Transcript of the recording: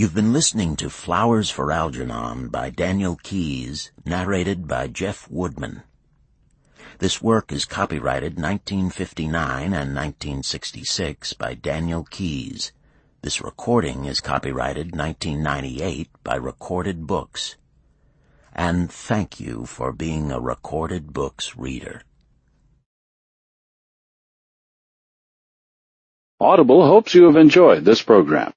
You've been listening to Flowers for Algernon by Daniel Keyes, narrated by Jeff Woodman. This work is copyrighted 1959 and 1966 by Daniel Keyes. This recording is copyrighted 1998 by Recorded Books. And thank you for being a Recorded Books reader. Audible hopes you have enjoyed this program.